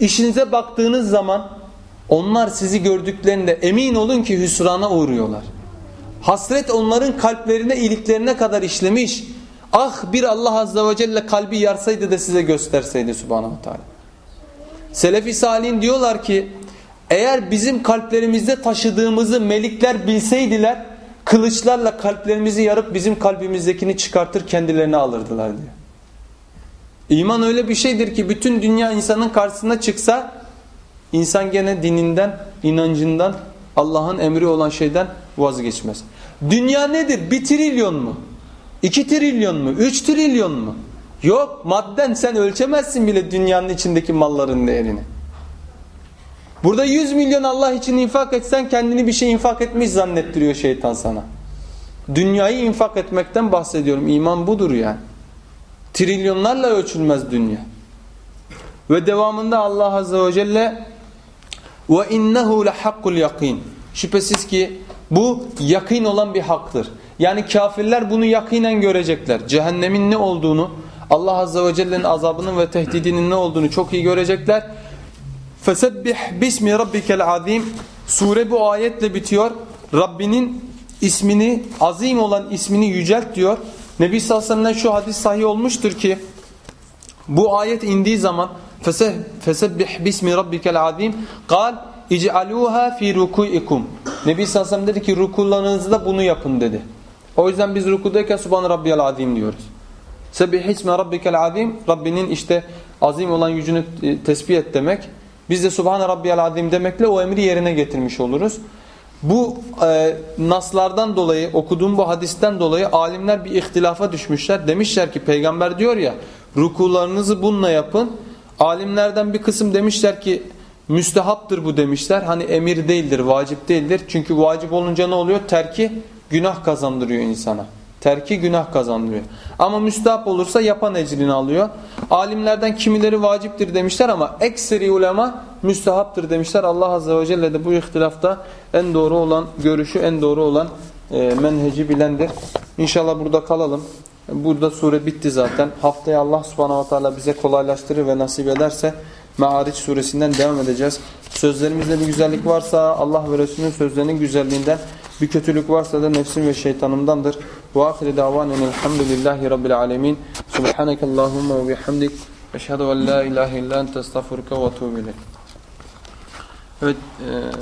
işinize baktığınız zaman onlar sizi gördüklerinde emin olun ki hüsrana uğruyorlar. Hasret onların kalplerine, iliklerine kadar işlemiş. Ah bir Allah Azze ve Celle kalbi yarsaydı da size gösterseydi Subhanahu Teala. Selefi Salih'in diyorlar ki eğer bizim kalplerimizde taşıdığımızı melikler bilseydiler kılıçlarla kalplerimizi yarıp bizim kalbimizdekini çıkartır kendilerine alırdılar diyor. İman öyle bir şeydir ki bütün dünya insanın karşısına çıksa insan gene dininden, inancından, Allah'ın emri olan şeyden vazgeçmez. Dünya nedir? Bir trilyon mu? İki trilyon mu? Üç trilyon mu? Yok madden sen ölçemezsin bile dünyanın içindeki malların değerini. Burada 100 milyon Allah için infak etsen kendini bir şey infak etmiş zannettiriyor şeytan sana. Dünyayı infak etmekten bahsediyorum. İman budur yani. Trilyonlarla ölçülmez dünya. Ve devamında Allah Azze ve Celle ve innehu lehakkul yakin. Şüphesiz ki bu yakın olan bir haktır. Yani kafirler bunu yakinen görecekler. Cehennemin ne olduğunu, Allah Azze ve Celle'nin azabının ve tehdidinin ne olduğunu çok iyi görecekler. Fesebbih bismi rabbikel azim. Sure bu ayetle bitiyor. Rabbinin ismini, azim olan ismini yücelt diyor. Nebi sallallahu aleyhi ve şu hadis sahih olmuştur ki bu ayet indiği zaman fesebbih bismi rabbikel azim kal ic'aluha fi ruku'ikum. Nebi sallallahu aleyhi ve dedi ki rukularınızda bunu yapın dedi. O yüzden biz rukudayken subhan rabbiyal azim diyoruz. Sebbih ismi rabbikel azim Rabbinin işte azim olan yücünü e, tesbih et demek. Biz de subhan rabbiyal azim demekle o emri yerine getirmiş oluruz. Bu e, naslardan dolayı okuduğum bu hadisten dolayı alimler bir ihtilafa düşmüşler. Demişler ki peygamber diyor ya rukularınızı bununla yapın. Alimlerden bir kısım demişler ki müstehaptır bu demişler. Hani emir değildir, vacip değildir. Çünkü vacip olunca ne oluyor? Terki günah kazandırıyor insana. Terki günah kazandırıyor. Ama müstahap olursa yapan ecrini alıyor. Alimlerden kimileri vaciptir demişler ama ekseri ulema müstahaptır demişler. Allah Azze ve Celle de bu ihtilafta en doğru olan görüşü, en doğru olan e, menheci bilendir. İnşallah burada kalalım. Burada sure bitti zaten. Haftaya Allah subhanahu wa ta'ala bize kolaylaştırır ve nasip ederse Me'ariç suresinden devam edeceğiz. Sözlerimizde bir güzellik varsa Allah ve Resulünün sözlerinin güzelliğinden, bir kötülük varsa da nefsim ve şeytanımdandır. Ve ahire davanen elhamdülillahi rabbil alemin. Subhanekallahumma ve bihamdik. Eşhedü en la ilahe illa ente estağfuruka ve etûbü. Evet, e